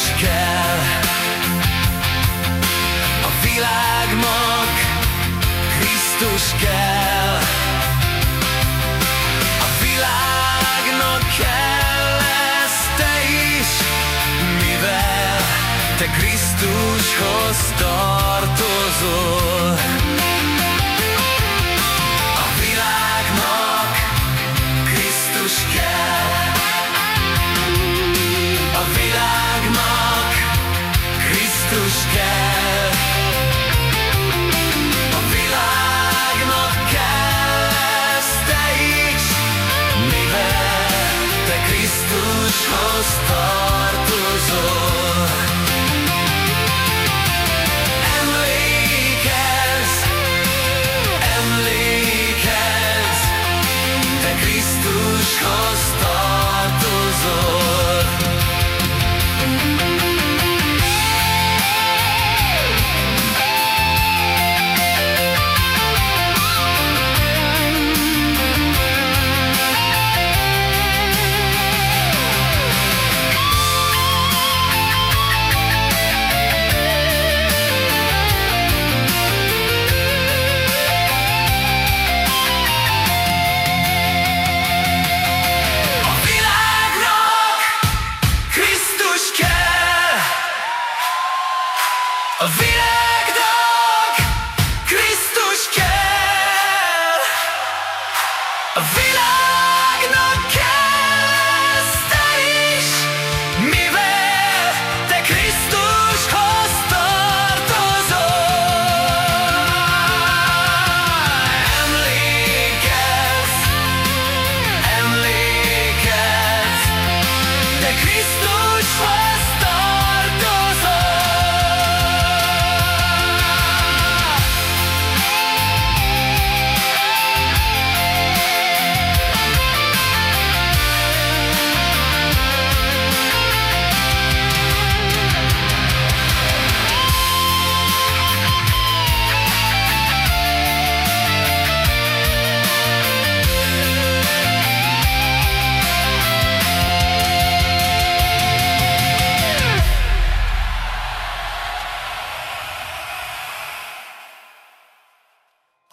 Krisztus kell. A világnak Krisztus kell. A világnak kell lesz te is Mivel te Krisztushoz tartozol A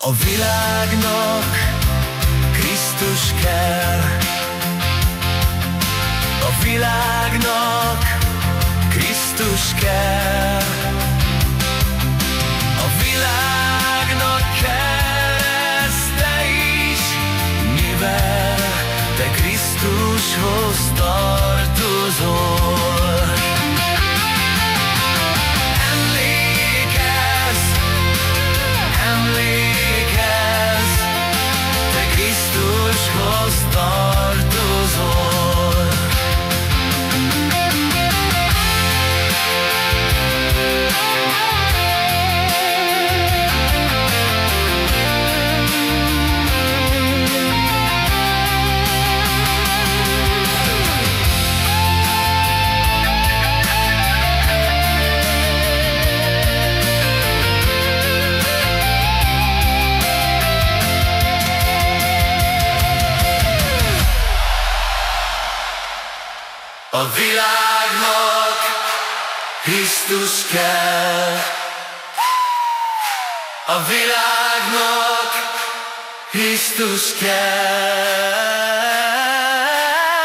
A világnak Krisztus kell A világnak Krisztus kell. A világnak Krisztus kell.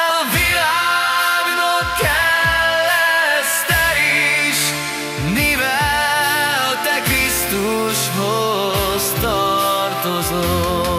A világnak kell lesz te is, mivel te Krisztushoz tartozol.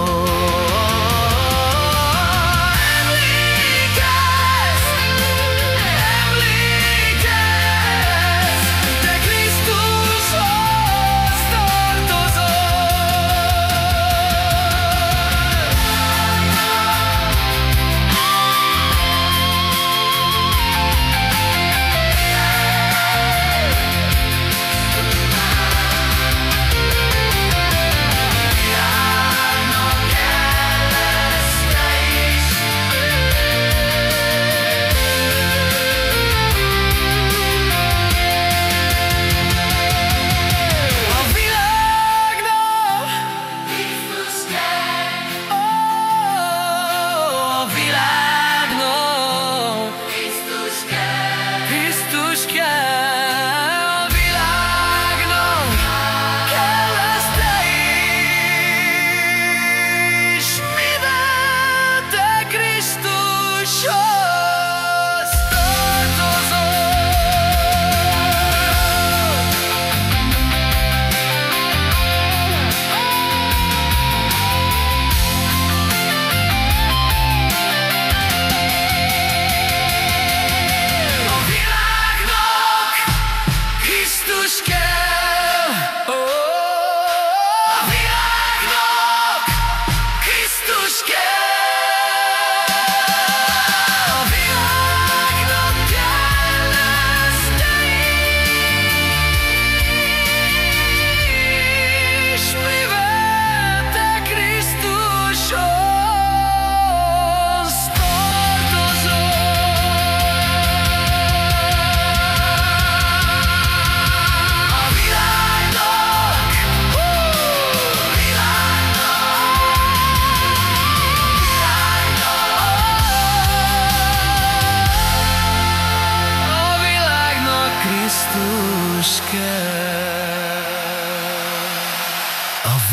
scared.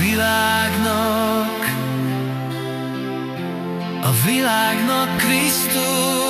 világnak, a világnak Krisztus.